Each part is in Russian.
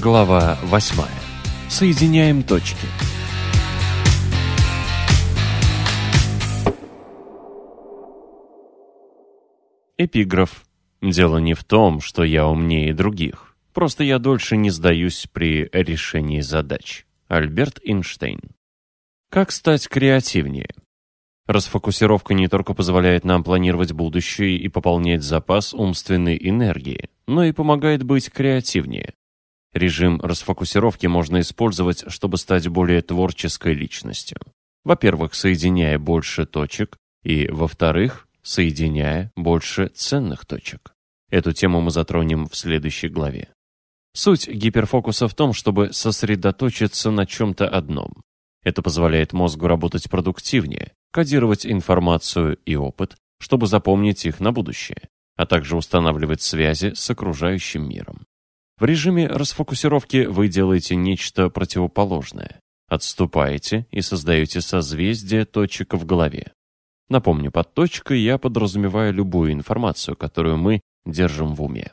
Глава 8. Соединяем точки. Эпиграф. Дело не в том, что я умнее других. Просто я дольше не сдаюсь при решении задач. Альберт Эйнштейн. Как стать креативнее? Расфокусировка не только позволяет нам планировать будущее и пополнять запас умственной энергии, но и помогает быть креативнее. Режим расфокусировки можно использовать, чтобы стать более творческой личностью. Во-первых, соединяя больше точек, и, во-вторых, соединяя больше ценных точек. Эту тему мы затронем в следующей главе. Суть гиперфокуса в том, чтобы сосредоточиться на чем-то одном. Это позволяет мозгу работать продуктивнее, кодировать информацию и опыт, чтобы запомнить их на будущее, а также устанавливать связи с окружающим миром. В режиме расфокусировки вы делаете нечто противоположное. Отступаете и создаете созвездие точек в голове. Напомню, под точкой я подразумеваю любую информацию, которую мы держим в уме.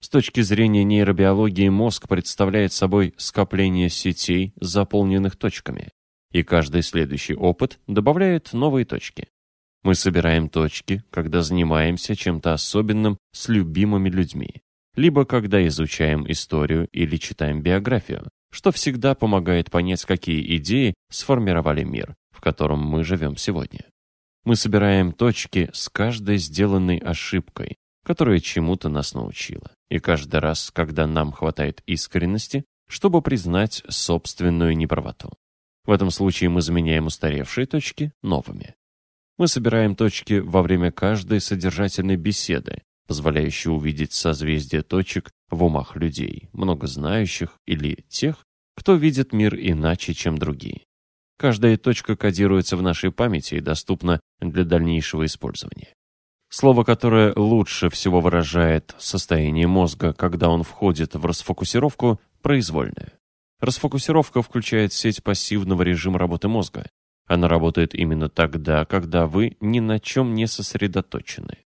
С точки зрения нейробиологии мозг представляет собой скопление сетей, заполненных точками, и каждый следующий опыт добавляет новые точки. Мы собираем точки, когда занимаемся чем-то особенным с любимыми людьми либо когда изучаем историю или читаем биографию, что всегда помогает понять, какие идеи сформировали мир, в котором мы живем сегодня. Мы собираем точки с каждой сделанной ошибкой, которая чему-то нас научила. И каждый раз, когда нам хватает искренности, чтобы признать собственную неправоту. В этом случае мы заменяем устаревшие точки новыми. Мы собираем точки во время каждой содержательной беседы, позволяющий увидеть созвездие точек в умах людей, много знающих или тех, кто видит мир иначе, чем другие. Каждая точка кодируется в нашей памяти и доступна для дальнейшего использования. Слово, которое лучше всего выражает состояние мозга, когда он входит в расфокусировку, произвольное. Расфокусировка включает сеть пассивного режима работы мозга. Она работает именно тогда, когда вы ни на чем не сосредоточены.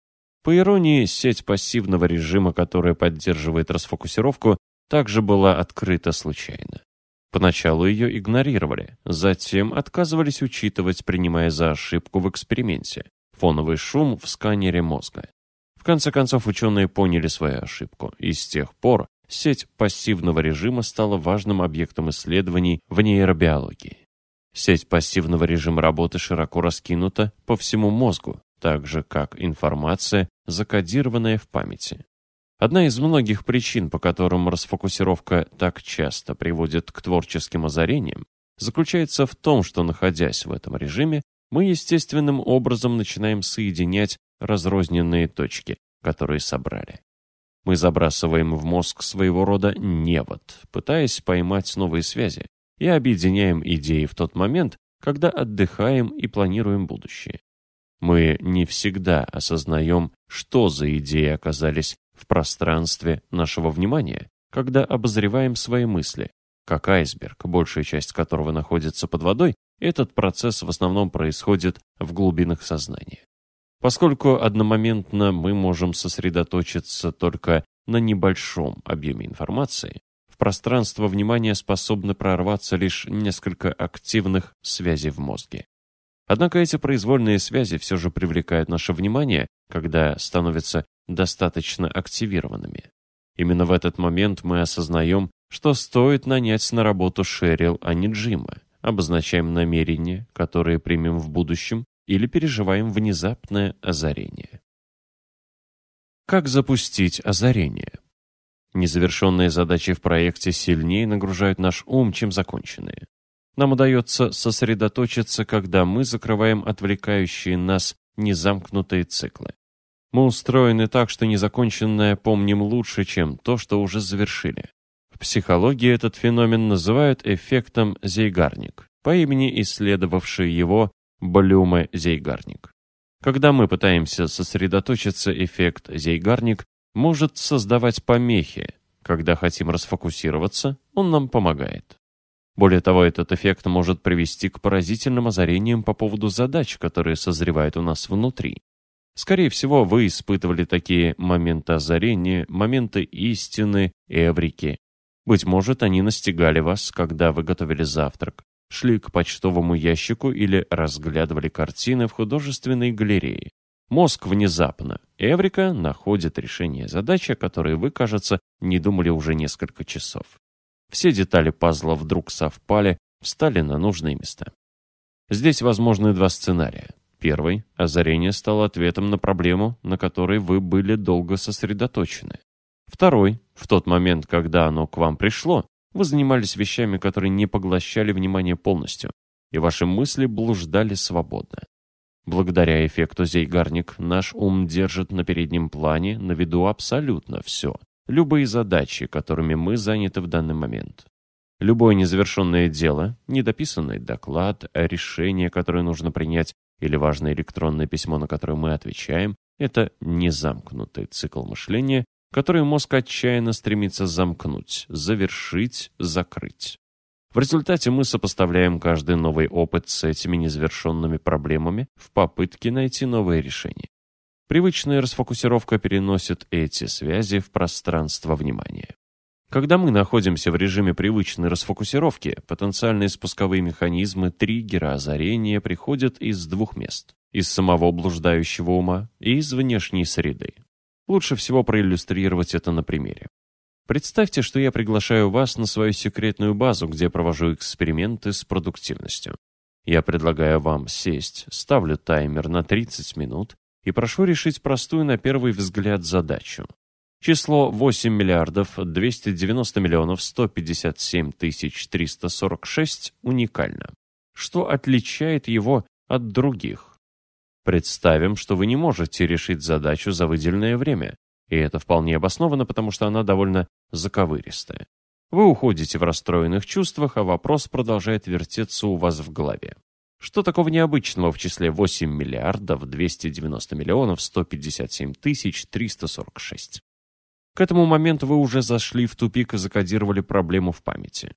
По иронии, сеть пассивного режима, которая поддерживает расфокусировку, также была открыта случайно. Поначалу ее игнорировали, затем отказывались учитывать, принимая за ошибку в эксперименте фоновый шум в сканере мозга. В конце концов, ученые поняли свою ошибку, и с тех пор сеть пассивного режима стала важным объектом исследований в нейробиологии. Сеть пассивного режима работы широко раскинута по всему мозгу, так же как информация, закодированная в памяти. Одна из многих причин, по которым расфокусировка так часто приводит к творческим озарениям, заключается в том, что, находясь в этом режиме, мы естественным образом начинаем соединять разрозненные точки, которые собрали. Мы забрасываем в мозг своего рода невод, пытаясь поймать новые связи, и объединяем идеи в тот момент, когда отдыхаем и планируем будущее. Мы не всегда осознаем, что за идеи оказались в пространстве нашего внимания, когда обозреваем свои мысли. Как айсберг, большая часть которого находится под водой, этот процесс в основном происходит в глубинах сознания. Поскольку одномоментно мы можем сосредоточиться только на небольшом объеме информации, в пространство внимания способны прорваться лишь несколько активных связей в мозге. Однако эти произвольные связи все же привлекают наше внимание, когда становятся достаточно активированными. Именно в этот момент мы осознаем, что стоит нанять на работу Шерил, а не Джима, обозначаем намерения, которые примем в будущем, или переживаем внезапное озарение. Как запустить озарение? Незавершенные задачи в проекте сильнее нагружают наш ум, чем законченные. Нам удается сосредоточиться, когда мы закрываем отвлекающие нас незамкнутые циклы. Мы устроены так, что незаконченное помним лучше, чем то, что уже завершили. В психологии этот феномен называют эффектом Зейгарник, по имени исследовавший его Блюме Зейгарник. Когда мы пытаемся сосредоточиться, эффект Зейгарник может создавать помехи. Когда хотим расфокусироваться, он нам помогает. Более того, этот эффект может привести к поразительным озарениям по поводу задач, которые созревают у нас внутри. Скорее всего, вы испытывали такие моменты озарения, моменты истины, эврики. Быть может, они настигали вас, когда вы готовили завтрак, шли к почтовому ящику или разглядывали картины в художественной галерее. Мозг внезапно, Эврика, находит решение задачи, о которой вы, кажется, не думали уже несколько часов. Все детали пазла вдруг совпали, встали на нужные места. Здесь возможны два сценария. Первый – озарение стало ответом на проблему, на которой вы были долго сосредоточены. Второй – в тот момент, когда оно к вам пришло, вы занимались вещами, которые не поглощали внимание полностью, и ваши мысли блуждали свободно. Благодаря эффекту Зейгарник наш ум держит на переднем плане на виду абсолютно все, любые задачи, которыми мы заняты в данный момент. Любое незавершенное дело, недописанный доклад, решение, которое нужно принять, или важное электронное письмо, на которое мы отвечаем, это незамкнутый цикл мышления, который мозг отчаянно стремится замкнуть, завершить, закрыть. В результате мы сопоставляем каждый новый опыт с этими незавершенными проблемами в попытке найти новые решения. Привычная расфокусировка переносит эти связи в пространство внимания. Когда мы находимся в режиме привычной расфокусировки, потенциальные спусковые механизмы триггера озарения приходят из двух мест. Из самого блуждающего ума и из внешней среды. Лучше всего проиллюстрировать это на примере. Представьте, что я приглашаю вас на свою секретную базу, где провожу эксперименты с продуктивностью. Я предлагаю вам сесть, ставлю таймер на 30 минут и прошу решить простую на первый взгляд задачу. Число 8 миллиардов 290 миллионов 157 тысяч 346 уникально. Что отличает его от других? Представим, что вы не можете решить задачу за выделенное время, и это вполне обосновано, потому что она довольно заковыристая. Вы уходите в расстроенных чувствах, а вопрос продолжает вертеться у вас в голове. Что такого необычного в числе 8 миллиардов 290 миллионов 157 тысяч 346? К этому моменту вы уже зашли в тупик и закодировали проблему в памяти.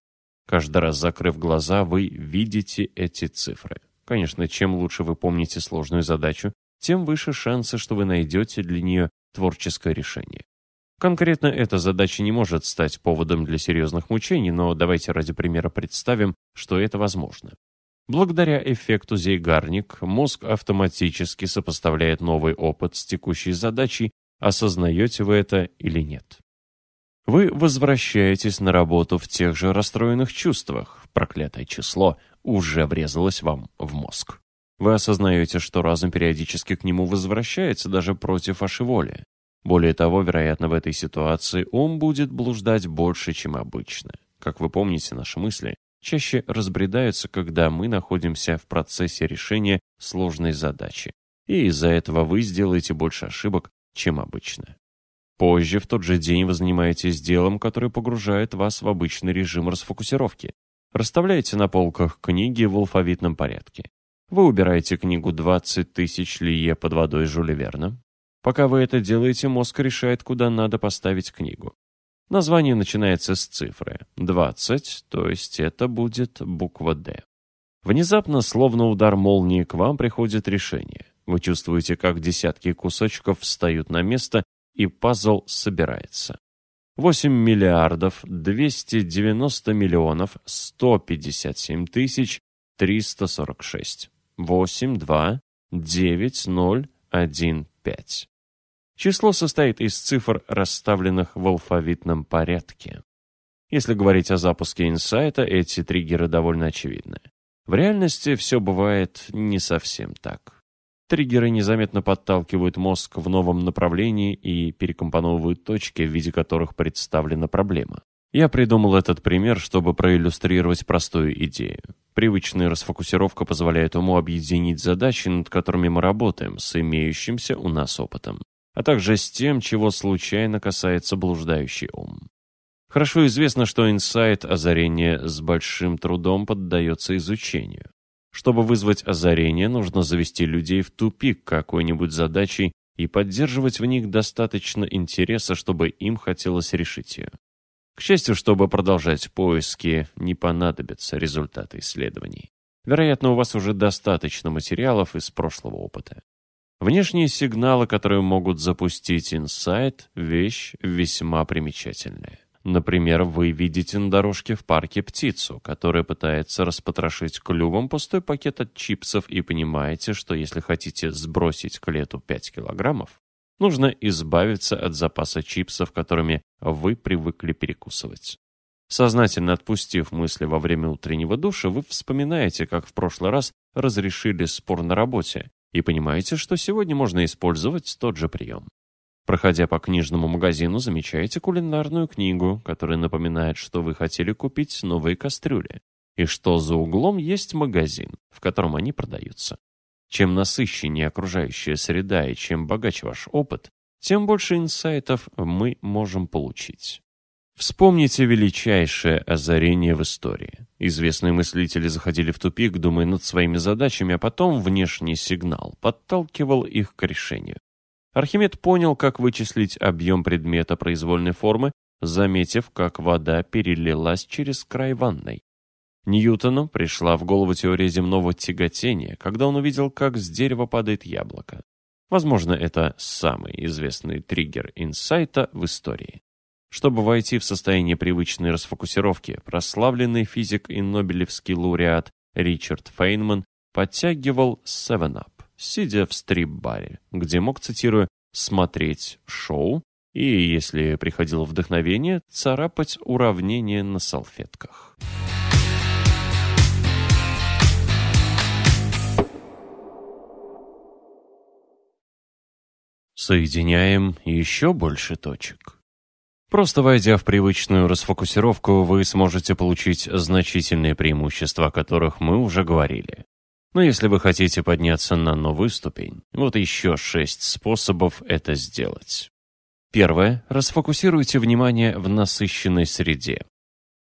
Каждый раз закрыв глаза, вы видите эти цифры. Конечно, чем лучше вы помните сложную задачу, тем выше шансы, что вы найдете для нее творческое решение. Конкретно эта задача не может стать поводом для серьезных мучений, но давайте ради примера представим, что это возможно. Благодаря эффекту Зейгарник мозг автоматически сопоставляет новый опыт с текущей задачей осознаете вы это или нет. Вы возвращаетесь на работу в тех же расстроенных чувствах. Проклятое число уже врезалось вам в мозг. Вы осознаете, что разум периодически к нему возвращается даже против вашей воли. Более того, вероятно, в этой ситуации ум будет блуждать больше, чем обычно. Как вы помните, наши мысли чаще разбредаются, когда мы находимся в процессе решения сложной задачи. И из-за этого вы сделаете больше ошибок, чем обычно. Позже, в тот же день, вы занимаетесь делом, которое погружает вас в обычный режим расфокусировки. Расставляете на полках книги в алфавитном порядке. Вы убираете книгу «20 тысяч лие под водой Жюля Верна». Пока вы это делаете, мозг решает, куда надо поставить книгу. Название начинается с цифры 20, то есть это будет буква «Д». Внезапно, словно удар молнии, к вам приходит решение. Вы чувствуете, как десятки кусочков встают на место, и пазл собирается. 8 миллиардов 290 миллионов 157 тысяч 346. 8, 2, 9, 0, 1, 5. Число состоит из цифр, расставленных в алфавитном порядке. Если говорить о запуске инсайта, эти триггеры довольно очевидны. В реальности все бывает не совсем так. Триггеры незаметно подталкивают мозг в новом направлении и перекомпоновывают точки, в виде которых представлена проблема. Я придумал этот пример, чтобы проиллюстрировать простую идею. Привычная расфокусировка позволяет уму объединить задачи, над которыми мы работаем, с имеющимся у нас опытом, а также с тем, чего случайно касается блуждающий ум. Хорошо известно, что инсайт, озарение с большим трудом поддается изучению. Чтобы вызвать озарение, нужно завести людей в тупик какой-нибудь задачей и поддерживать в них достаточно интереса, чтобы им хотелось решить ее. К счастью, чтобы продолжать поиски, не понадобятся результаты исследований. Вероятно, у вас уже достаточно материалов из прошлого опыта. Внешние сигналы, которые могут запустить инсайт, вещь весьма примечательная. Например, вы видите на дорожке в парке птицу, которая пытается распотрошить клювом пустой пакет от чипсов и понимаете, что если хотите сбросить к лету 5 килограммов, нужно избавиться от запаса чипсов, которыми вы привыкли перекусывать. Сознательно отпустив мысли во время утреннего душа, вы вспоминаете, как в прошлый раз разрешили спор на работе, и понимаете, что сегодня можно использовать тот же прием. Проходя по книжному магазину, замечаете кулинарную книгу, которая напоминает, что вы хотели купить новые кастрюли, и что за углом есть магазин, в котором они продаются. Чем насыщеннее окружающая среда и чем богаче ваш опыт, тем больше инсайтов мы можем получить. Вспомните величайшее озарение в истории. Известные мыслители заходили в тупик, думая над своими задачами, а потом внешний сигнал подталкивал их к решению. Архимед понял, как вычислить объем предмета произвольной формы, заметив, как вода перелилась через край ванной. Ньютону пришла в голову теория земного тяготения, когда он увидел, как с дерева падает яблоко. Возможно, это самый известный триггер инсайта в истории. Чтобы войти в состояние привычной расфокусировки, прославленный физик и нобелевский лауреат Ричард Фейнман подтягивал 7-Up сидя в стрип-баре, где мог, цитирую, «смотреть шоу» и, если приходило вдохновение, царапать уравнения на салфетках. Соединяем еще больше точек. Просто войдя в привычную расфокусировку, вы сможете получить значительные преимущества, о которых мы уже говорили. Но если вы хотите подняться на новую ступень, вот еще шесть способов это сделать. Первое. Расфокусируйте внимание в насыщенной среде.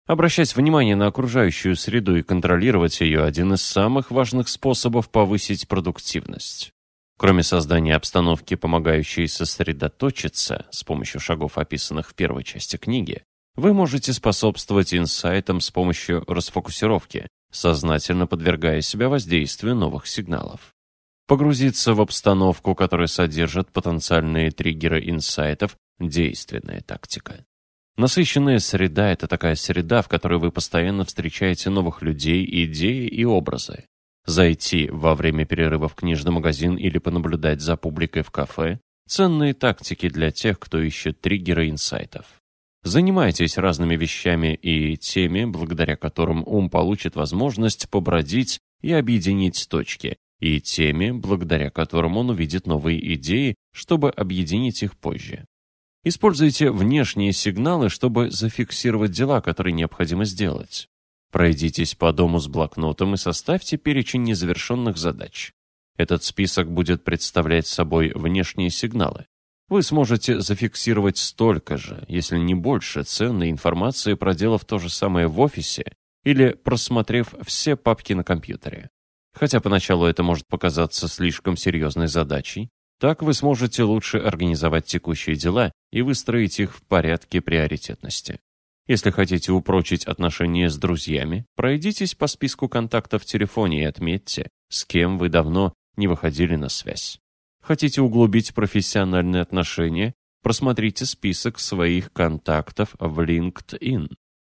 Обращать внимание на окружающую среду и контролировать ее – один из самых важных способов повысить продуктивность. Кроме создания обстановки, помогающей сосредоточиться с помощью шагов, описанных в первой части книги, вы можете способствовать инсайтам с помощью расфокусировки, сознательно подвергая себя воздействию новых сигналов. Погрузиться в обстановку, которая содержит потенциальные триггеры инсайтов – действенная тактика. Насыщенная среда – это такая среда, в которой вы постоянно встречаете новых людей, идеи и образы. Зайти во время перерыва в книжный магазин или понаблюдать за публикой в кафе – ценные тактики для тех, кто ищет триггеры инсайтов. Занимайтесь разными вещами и теми, благодаря которым ум получит возможность побродить и объединить точки, и теми, благодаря которым он увидит новые идеи, чтобы объединить их позже. Используйте внешние сигналы, чтобы зафиксировать дела, которые необходимо сделать. Пройдитесь по дому с блокнотом и составьте перечень незавершенных задач. Этот список будет представлять собой внешние сигналы. Вы сможете зафиксировать столько же, если не больше, ценной информации, проделав то же самое в офисе или просмотрев все папки на компьютере. Хотя поначалу это может показаться слишком серьезной задачей, так вы сможете лучше организовать текущие дела и выстроить их в порядке приоритетности. Если хотите упрочить отношения с друзьями, пройдитесь по списку контактов в телефоне и отметьте, с кем вы давно не выходили на связь. Хотите углубить профессиональные отношения? Просмотрите список своих контактов в LinkedIn.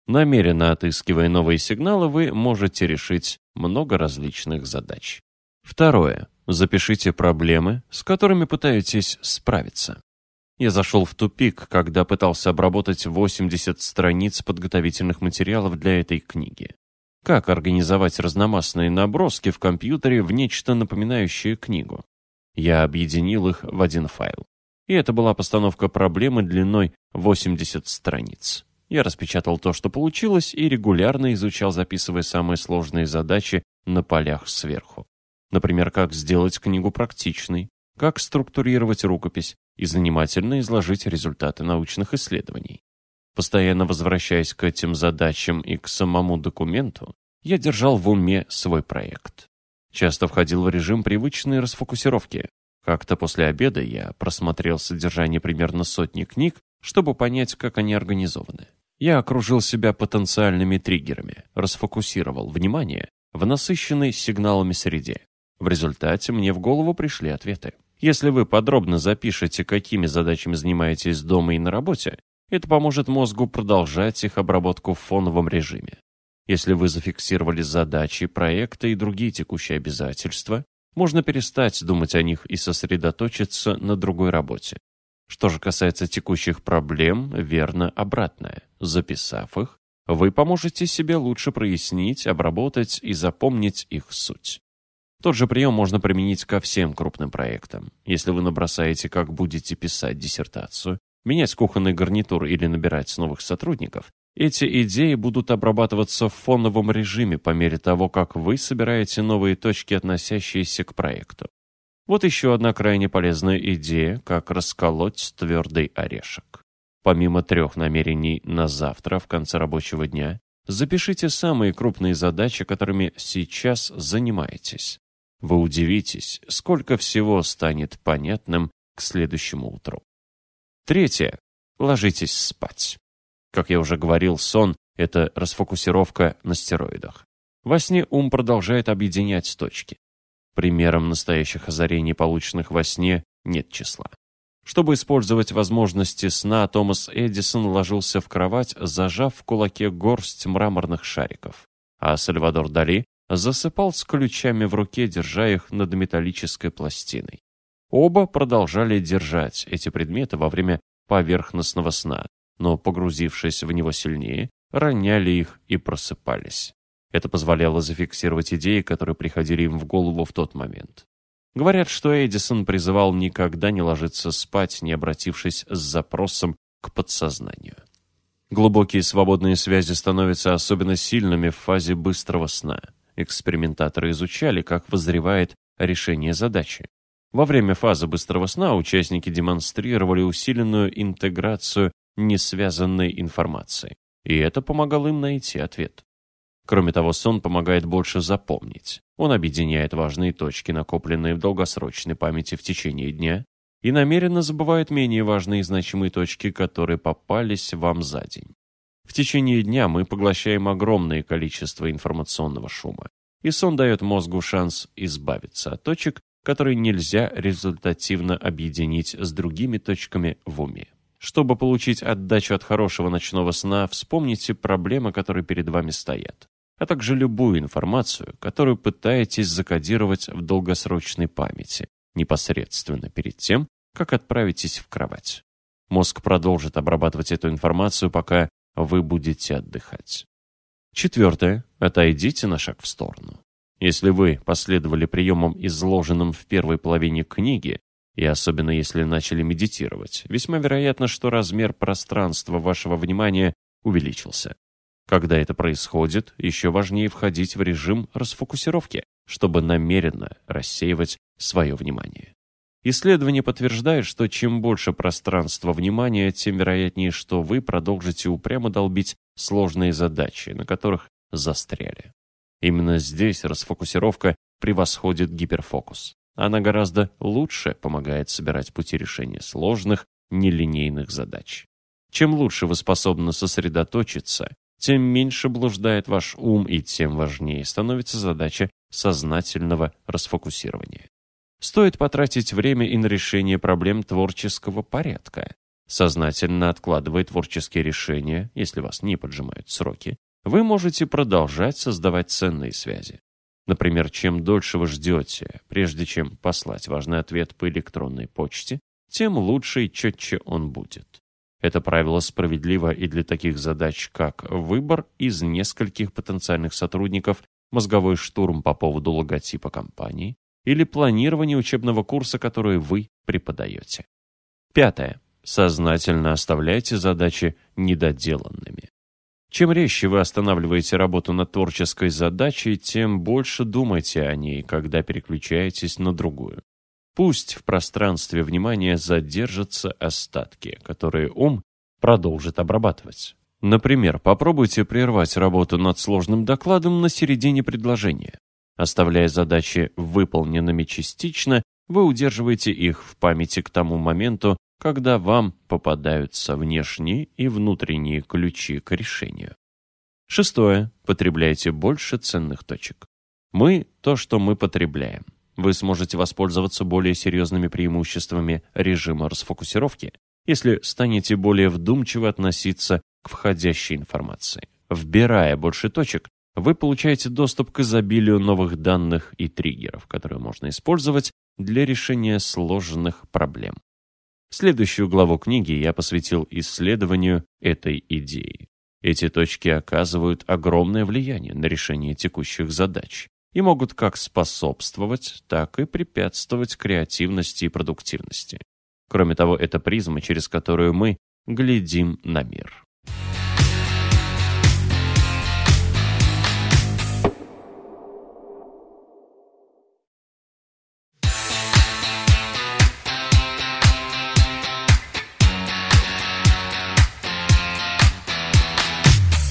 Намеренно отыскивая новые сигналы, вы можете решить много различных задач. Второе. Запишите проблемы, с которыми пытаетесь справиться. Я зашел в тупик, когда пытался обработать 80 страниц подготовительных материалов для этой книги. Как организовать разномастные наброски в компьютере в нечто напоминающее книгу? Я объединил их в один файл. И это была постановка проблемы длиной 80 страниц. Я распечатал то, что получилось, и регулярно изучал, записывая самые сложные задачи на полях сверху. Например, как сделать книгу практичной, как структурировать рукопись и занимательно изложить результаты научных исследований. Постоянно возвращаясь к этим задачам и к самому документу, я держал в уме свой проект. Часто входил в режим привычной расфокусировки. Как-то после обеда я просмотрел содержание примерно сотни книг, чтобы понять, как они организованы. Я окружил себя потенциальными триггерами, расфокусировал внимание в насыщенной сигналами среде. В результате мне в голову пришли ответы. Если вы подробно запишете, какими задачами занимаетесь дома и на работе, Это поможет мозгу продолжать их обработку в фоновом режиме. Если вы зафиксировали задачи, проекты и другие текущие обязательства, можно перестать думать о них и сосредоточиться на другой работе. Что же касается текущих проблем, верно обратное. Записав их, вы поможете себе лучше прояснить, обработать и запомнить их суть. Тот же прием можно применить ко всем крупным проектам. Если вы набросаете, как будете писать диссертацию, менять кухонный гарнитур или набирать новых сотрудников, эти идеи будут обрабатываться в фоновом режиме по мере того, как вы собираете новые точки, относящиеся к проекту. Вот еще одна крайне полезная идея, как расколоть твердый орешек. Помимо трех намерений на завтра в конце рабочего дня, запишите самые крупные задачи, которыми сейчас занимаетесь. Вы удивитесь, сколько всего станет понятным к следующему утру. Третье. Ложитесь спать. Как я уже говорил, сон – это расфокусировка на стероидах. Во сне ум продолжает объединять точки. Примером настоящих озарений, полученных во сне, нет числа. Чтобы использовать возможности сна, Томас Эдисон ложился в кровать, зажав в кулаке горсть мраморных шариков. А Сальвадор Дали засыпал с ключами в руке, держа их над металлической пластиной. Оба продолжали держать эти предметы во время поверхностного сна, но, погрузившись в него сильнее, роняли их и просыпались. Это позволяло зафиксировать идеи, которые приходили им в голову в тот момент. Говорят, что Эдисон призывал никогда не ложиться спать, не обратившись с запросом к подсознанию. Глубокие свободные связи становятся особенно сильными в фазе быстрого сна. Экспериментаторы изучали, как возревает решение задачи. Во время фазы быстрого сна участники демонстрировали усиленную интеграцию несвязанной информации, и это помогало им найти ответ. Кроме того, сон помогает больше запомнить. Он объединяет важные точки, накопленные в долгосрочной памяти в течение дня, и намеренно забывает менее важные и значимые точки, которые попались вам за день. В течение дня мы поглощаем огромное количество информационного шума, и сон дает мозгу шанс избавиться от точек, которые нельзя результативно объединить с другими точками в уме. Чтобы получить отдачу от хорошего ночного сна, вспомните проблемы, которые перед вами стоят, а также любую информацию, которую пытаетесь закодировать в долгосрочной памяти, непосредственно перед тем, как отправитесь в кровать. Мозг продолжит обрабатывать эту информацию, пока вы будете отдыхать. Четвертое. Отойдите на шаг в сторону. Если вы последовали приемам, изложенным в первой половине книги, и особенно если начали медитировать, весьма вероятно, что размер пространства вашего внимания увеличился. Когда это происходит, еще важнее входить в режим расфокусировки, чтобы намеренно рассеивать свое внимание. Исследования подтверждают, что чем больше пространства внимания, тем вероятнее, что вы продолжите упрямо долбить сложные задачи, на которых застряли. Именно здесь расфокусировка превосходит гиперфокус. Она гораздо лучше помогает собирать пути решения сложных, нелинейных задач. Чем лучше вы способны сосредоточиться, тем меньше блуждает ваш ум и тем важнее становится задача сознательного расфокусирования. Стоит потратить время и на решение проблем творческого порядка. Сознательно откладывая творческие решения, если вас не поджимают сроки, вы можете продолжать создавать ценные связи. Например, чем дольше вы ждете, прежде чем послать важный ответ по электронной почте, тем лучше и четче он будет. Это правило справедливо и для таких задач, как выбор из нескольких потенциальных сотрудников, мозговой штурм по поводу логотипа компании, или планирование учебного курса, который вы преподаете. Пятое. Сознательно оставляйте задачи недоделанными. Чем резче вы останавливаете работу над творческой задачей, тем больше думайте о ней, когда переключаетесь на другую. Пусть в пространстве внимания задержатся остатки, которые ум продолжит обрабатывать. Например, попробуйте прервать работу над сложным докладом на середине предложения. Оставляя задачи выполненными частично, вы удерживаете их в памяти к тому моменту, когда вам попадаются внешние и внутренние ключи к решению. Шестое. Потребляйте больше ценных точек. Мы – то, что мы потребляем. Вы сможете воспользоваться более серьезными преимуществами режима расфокусировки, если станете более вдумчиво относиться к входящей информации. Вбирая больше точек, вы получаете доступ к изобилию новых данных и триггеров, которые можно использовать для решения сложных проблем. Следующую главу книги я посвятил исследованию этой идеи. Эти точки оказывают огромное влияние на решение текущих задач и могут как способствовать, так и препятствовать креативности и продуктивности. Кроме того, это призма, через которую мы глядим на мир.